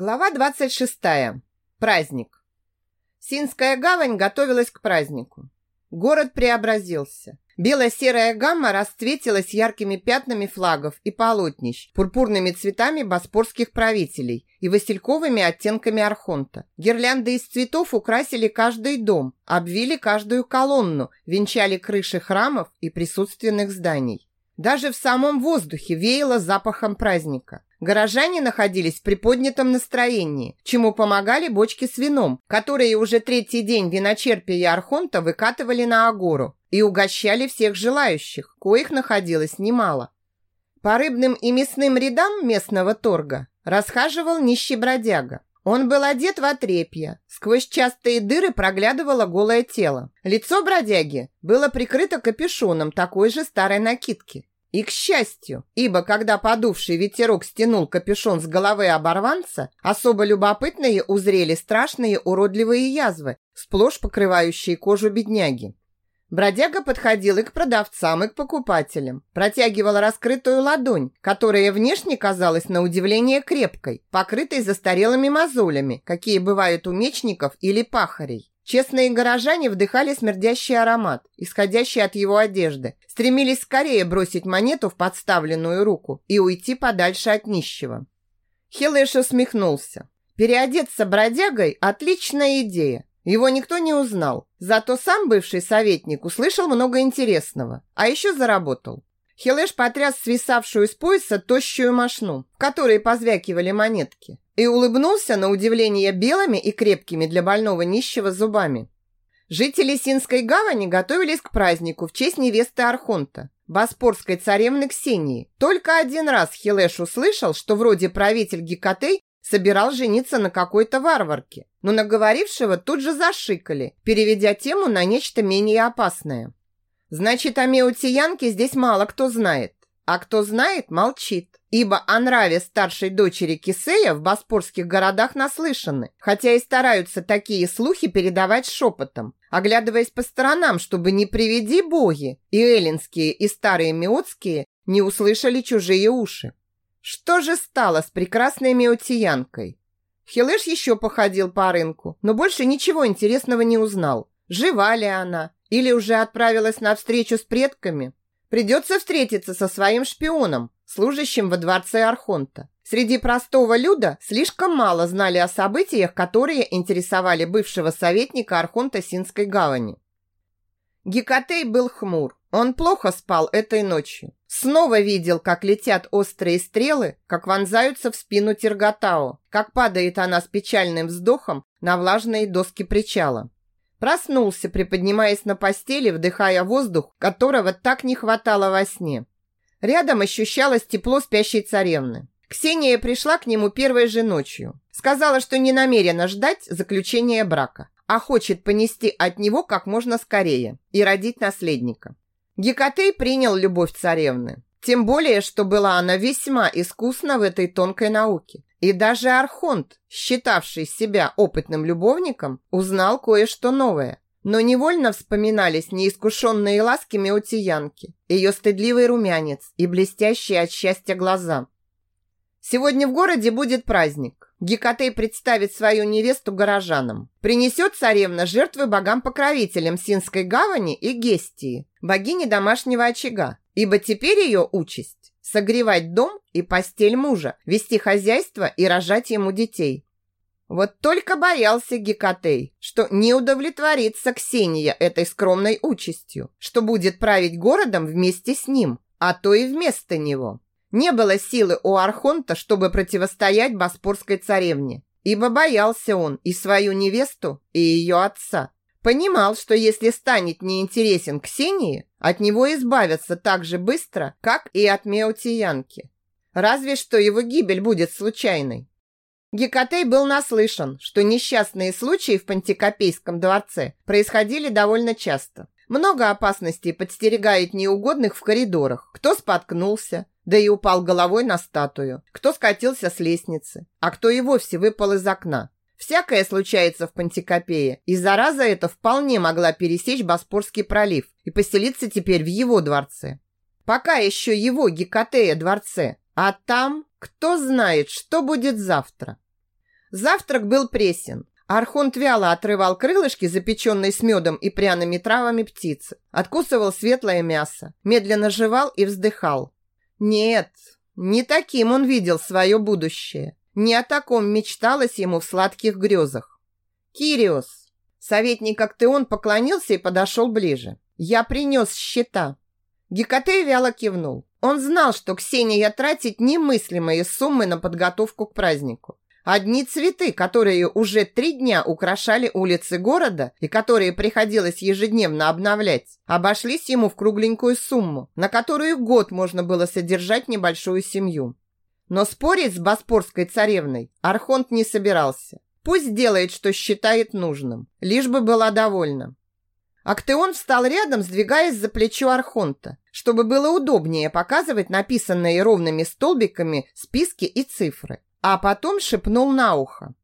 Глава 26. Праздник. Синская гавань готовилась к празднику. Город преобразился. Бело-серая гамма расцветилась яркими пятнами флагов и полотнищ, пурпурными цветами боспорских правителей и васильковыми оттенками архонта. Гирлянды из цветов украсили каждый дом, обвили каждую колонну, венчали крыши храмов и присутственных зданий. Даже в самом воздухе веяло запахом праздника. Горожане находились в приподнятом настроении, чему помогали бочки с вином, которые уже третий день виночерпия архонта выкатывали на агору и угощали всех желающих, коих находилось немало. По рыбным и мясным рядам местного торга расхаживал нищий бродяга. Он был одет в отрепье. Сквозь частые дыры проглядывало голое тело. Лицо бродяги было прикрыто капюшоном такой же старой накидки. И к счастью, ибо когда подувший ветерок стянул капюшон с головы оборванца, особо любопытные узрели страшные уродливые язвы, сплошь покрывающие кожу бедняги. Бродяга подходил и к продавцам, и к покупателям. Протягивал раскрытую ладонь, которая внешне казалась на удивление крепкой, покрытой застарелыми мозолями, какие бывают у мечников или пахарей. Честные горожане вдыхали смердящий аромат, исходящий от его одежды, стремились скорее бросить монету в подставленную руку и уйти подальше от нищего. Хилэш усмехнулся. Переодеться бродягой – отличная идея. Его никто не узнал, зато сам бывший советник услышал много интересного, а еще заработал. Хилэш потряс свисавшую с пояса тощую мошну, в которой позвякивали монетки и улыбнулся на удивление белыми и крепкими для больного нищего зубами. Жители Синской гавани готовились к празднику в честь невесты Архонта, боспорской царевны Ксении. Только один раз Хилеш услышал, что вроде правитель Гекатей собирался жениться на какой-то варварке, но на говорившего тут же зашикали, переведя тему на нечто менее опасное. Значит, о Меутиянке здесь мало кто знает, а кто знает, молчит. Ибо о нраве старшей дочери Кисея в боспорских городах наслышаны, хотя и стараются такие слухи передавать шепотом, оглядываясь по сторонам, чтобы не приведи боги, и эллинские, и старые меотские не услышали чужие уши. Что же стало с прекрасной меотиянкой? Хилеш еще походил по рынку, но больше ничего интересного не узнал. Жива ли она? Или уже отправилась на встречу с предками? Придется встретиться со своим шпионом, служащим во дворце Архонта. Среди простого люда слишком мало знали о событиях, которые интересовали бывшего советника Архонта Синской гавани. Гекатей был хмур. Он плохо спал этой ночью. Снова видел, как летят острые стрелы, как вонзаются в спину Терготао, как падает она с печальным вздохом на влажные доски причала. Проснулся, приподнимаясь на постели, вдыхая воздух, которого так не хватало во сне. Рядом ощущалось тепло спящей царевны. Ксения пришла к нему первой же ночью. Сказала, что не намерена ждать заключения брака, а хочет понести от него как можно скорее и родить наследника. Гекатей принял любовь царевны. Тем более, что была она весьма искусна в этой тонкой науке. И даже Архонт, считавший себя опытным любовником, узнал кое-что новое. Но невольно вспоминались неискушенные ласки Меутиянки, ее стыдливый румянец и блестящие от счастья глаза. Сегодня в городе будет праздник. Гекатей представит свою невесту горожанам. Принесет царевна жертвы богам-покровителям Синской гавани и Гестии, богини домашнего очага, ибо теперь ее участь – согревать дом и постель мужа, вести хозяйство и рожать ему детей. Вот только боялся Гекатей, что не удовлетворится Ксения этой скромной участью, что будет править городом вместе с ним, а то и вместо него. Не было силы у Архонта, чтобы противостоять Боспорской царевне, ибо боялся он и свою невесту, и ее отца. Понимал, что если станет неинтересен Ксении, от него избавятся так же быстро, как и от Меотиянки. Разве что его гибель будет случайной. Гекатей был наслышан, что несчастные случаи в Пантикопейском дворце происходили довольно часто. Много опасностей подстерегает неугодных в коридорах. Кто споткнулся, да и упал головой на статую. Кто скатился с лестницы, а кто и вовсе выпал из окна. Всякое случается в Пантикопее, и зараза эта вполне могла пересечь Боспорский пролив и поселиться теперь в его дворце. Пока еще его Гекатея дворце, а там кто знает, что будет завтра. Завтрак был пресен. Архонт вяло отрывал крылышки, запеченные с медом и пряными травами птицы, откусывал светлое мясо, медленно жевал и вздыхал. Нет, не таким он видел свое будущее. Не о таком мечталось ему в сладких грезах. «Кириос!» Советник Актеон поклонился и подошел ближе. «Я принес счета». Гекатей вяло кивнул. Он знал, что Ксения тратит немыслимые суммы на подготовку к празднику. Одни цветы, которые уже три дня украшали улицы города и которые приходилось ежедневно обновлять, обошлись ему в кругленькую сумму, на которую год можно было содержать небольшую семью. Но спорить с Боспорской царевной Архонт не собирался. Пусть делает, что считает нужным, лишь бы была довольна. Актеон встал рядом, сдвигаясь за плечо Архонта, чтобы было удобнее показывать написанные ровными столбиками списки и цифры а потом шепнул на ухо.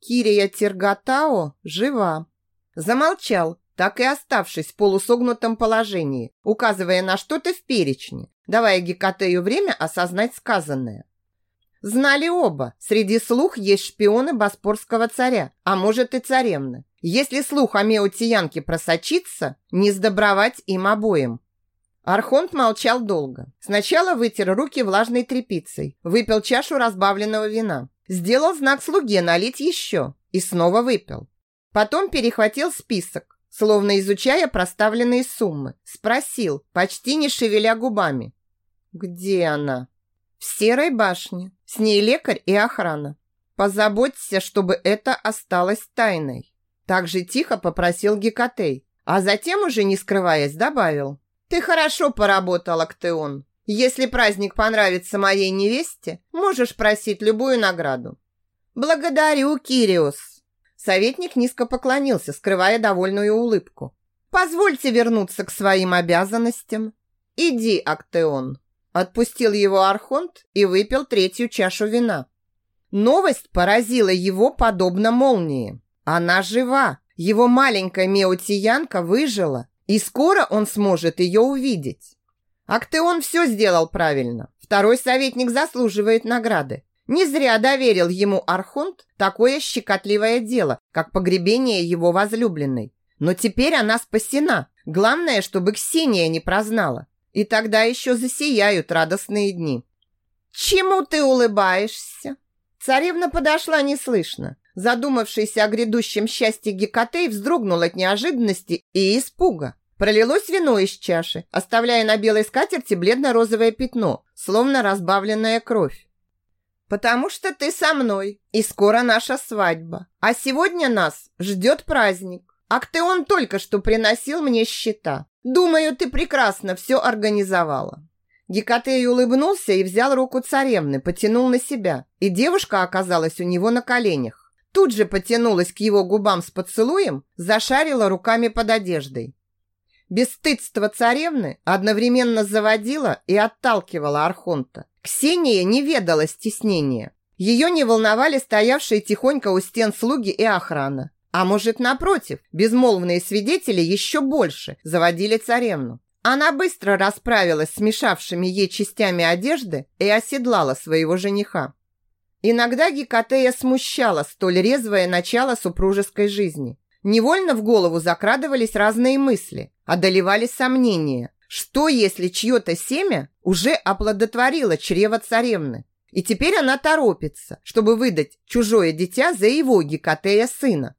Кирия Тергатао жива. Замолчал, так и оставшись в полусогнутом положении, указывая на что-то в перечне, давая Гекатею время осознать сказанное. Знали оба, среди слух есть шпионы Боспорского царя, а может и царевны. Если слух о Меутиянке просочится, не сдобровать им обоим. Архонт молчал долго. Сначала вытер руки влажной тряпицей, выпил чашу разбавленного вина, сделал знак слуге налить еще и снова выпил. Потом перехватил список, словно изучая проставленные суммы, спросил, почти не шевеля губами. «Где она?» «В серой башне. С ней лекарь и охрана. Позаботься, чтобы это осталось тайной». Так же тихо попросил Гекатей, а затем уже не скрываясь добавил. Ты хорошо поработал, Актеон. Если праздник понравится моей невесте, можешь просить любую награду. Благодарю, Кириос. Советник низко поклонился, скрывая довольную улыбку. Позвольте вернуться к своим обязанностям. Иди, Актеон. Отпустил его архонт и выпил третью чашу вина. Новость поразила его подобно молнии. Она жива. Его маленькая меотиянка выжила и скоро он сможет ее увидеть. Актеон все сделал правильно. Второй советник заслуживает награды. Не зря доверил ему Архонт такое щекотливое дело, как погребение его возлюбленной. Но теперь она спасена. Главное, чтобы Ксения не прознала. И тогда еще засияют радостные дни. «Чему ты улыбаешься?» Царевна подошла неслышно. Задумавшийся о грядущем счастье Гекатей вздрогнул от неожиданности и испуга. Пролилось вино из чаши, оставляя на белой скатерти бледно-розовое пятно, словно разбавленная кровь. «Потому что ты со мной, и скоро наша свадьба. А сегодня нас ждет праздник. Актеон только что приносил мне счета. Думаю, ты прекрасно все организовала». Гекатей улыбнулся и взял руку царевны, потянул на себя, и девушка оказалась у него на коленях тут же потянулась к его губам с поцелуем, зашарила руками под одеждой. Бесстыдство царевны одновременно заводило и отталкивало Архонта. Ксения не ведала стеснения. Ее не волновали стоявшие тихонько у стен слуги и охрана. А может, напротив, безмолвные свидетели еще больше заводили царевну. Она быстро расправилась с мешавшими ей частями одежды и оседлала своего жениха. Иногда Гекатея смущала столь резвое начало супружеской жизни. Невольно в голову закрадывались разные мысли, одолевали сомнения. Что, если чье-то семя уже оплодотворило чрево царевны? И теперь она торопится, чтобы выдать чужое дитя за его Гекатея сына.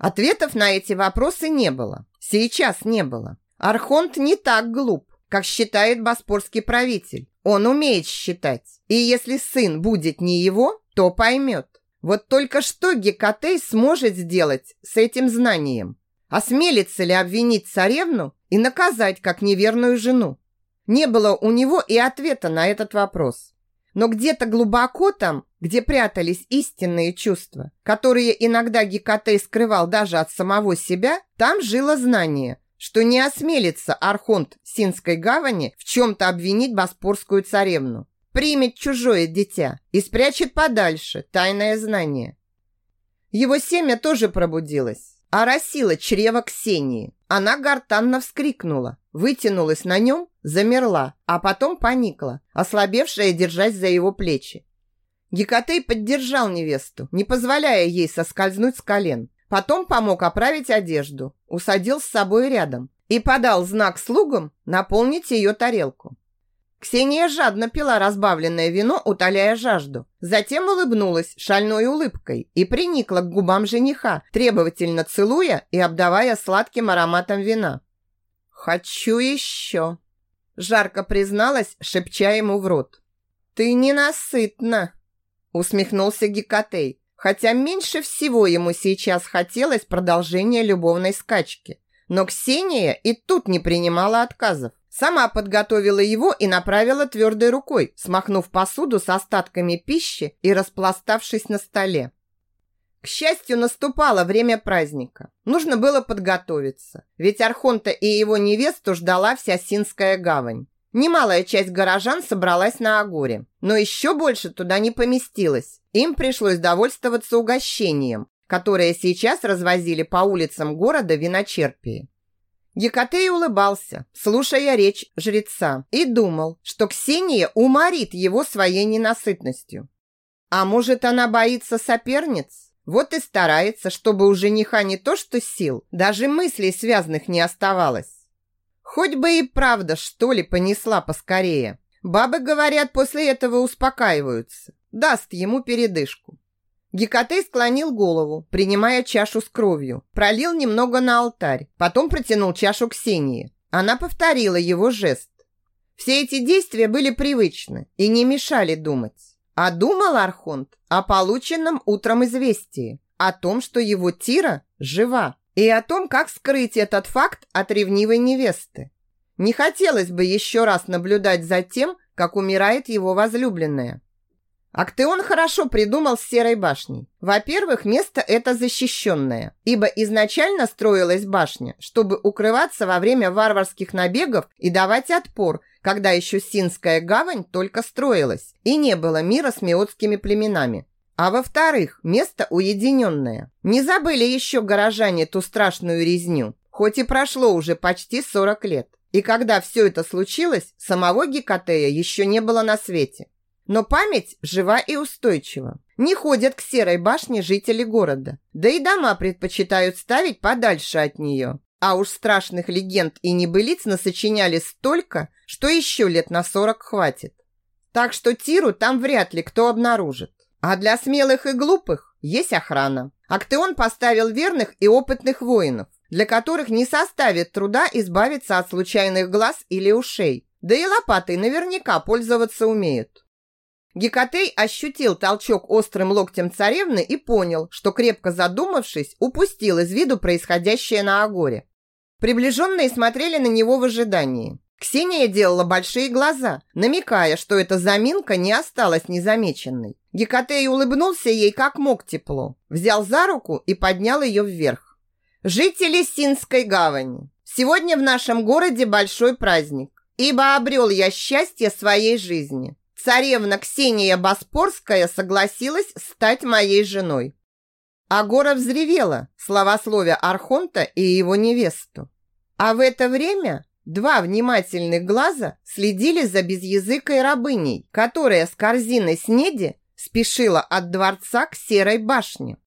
Ответов на эти вопросы не было. Сейчас не было. Архонт не так глуп, как считает боспорский правитель. Он умеет считать. И если сын будет не его, то поймет. Вот только что Гекатей сможет сделать с этим знанием? Осмелится ли обвинить царевну и наказать как неверную жену? Не было у него и ответа на этот вопрос. Но где-то глубоко там, где прятались истинные чувства, которые иногда Гекатей скрывал даже от самого себя, там жило знание, что не осмелится Архонт Синской гавани в чем-то обвинить Боспорскую царевну. Примет чужое дитя и спрячет подальше тайное знание. Его семя тоже пробудилось, оросило чрево Ксении. Она гортанно вскрикнула, вытянулась на нем, замерла, а потом поникла, ослабевшая держась за его плечи. Гекатей поддержал невесту, не позволяя ей соскользнуть с колен. Потом помог оправить одежду, усадил с собой рядом и подал знак слугам наполнить ее тарелку. Ксения жадно пила разбавленное вино, утоляя жажду. Затем улыбнулась шальной улыбкой и приникла к губам жениха, требовательно целуя и обдавая сладким ароматом вина. «Хочу еще!» Жарко призналась, шепча ему в рот. «Ты ненасытна!» Усмехнулся Гекатей, хотя меньше всего ему сейчас хотелось продолжения любовной скачки. Но Ксения и тут не принимала отказов. Сама подготовила его и направила твердой рукой, смахнув посуду с остатками пищи и распластавшись на столе. К счастью, наступало время праздника. Нужно было подготовиться, ведь Архонта и его невесту ждала вся Синская гавань. Немалая часть горожан собралась на Агоре, но еще больше туда не поместилось. Им пришлось довольствоваться угощением, которые сейчас развозили по улицам города виночерпии. Гекатей улыбался, слушая речь жреца, и думал, что Ксения уморит его своей ненасытностью. А может, она боится соперниц? Вот и старается, чтобы у жениха не то что сил, даже мыслей связанных не оставалось. Хоть бы и правда, что ли, понесла поскорее. Бабы, говорят, после этого успокаиваются. Даст ему передышку. Гекатей склонил голову, принимая чашу с кровью. Пролил немного на алтарь, потом протянул чашу Ксении. Она повторила его жест. Все эти действия были привычны и не мешали думать. А думал Архонт о полученном утром известии, о том, что его Тира жива, и о том, как скрыть этот факт от ревнивой невесты. Не хотелось бы еще раз наблюдать за тем, как умирает его возлюбленная. Актеон хорошо придумал с Серой башней. Во-первых, место это защищенное, ибо изначально строилась башня, чтобы укрываться во время варварских набегов и давать отпор, когда еще Синская гавань только строилась и не было мира с меотскими племенами. А во-вторых, место уединенное. Не забыли еще горожане ту страшную резню, хоть и прошло уже почти 40 лет. И когда все это случилось, самого Гекатея еще не было на свете. Но память жива и устойчива. Не ходят к серой башне жители города. Да и дома предпочитают ставить подальше от нее. А уж страшных легенд и небылиц насочиняли столько, что еще лет на сорок хватит. Так что Тиру там вряд ли кто обнаружит. А для смелых и глупых есть охрана. Актеон поставил верных и опытных воинов, для которых не составит труда избавиться от случайных глаз или ушей. Да и лопатой наверняка пользоваться умеют. Гекатей ощутил толчок острым локтем царевны и понял, что, крепко задумавшись, упустил из виду происходящее на Агоре. Приближенные смотрели на него в ожидании. Ксения делала большие глаза, намекая, что эта заминка не осталась незамеченной. Гекатей улыбнулся ей как мог тепло, взял за руку и поднял ее вверх. «Жители Синской гавани, сегодня в нашем городе большой праздник, ибо обрел я счастье своей жизни. Царевна Ксения Боспорская согласилась стать моей женой. Агора взревела, словословия Архонта и его невесту. А в это время два внимательных глаза следили за безязыкой рабыней, которая с корзиной снеди спешила от дворца к серой башне.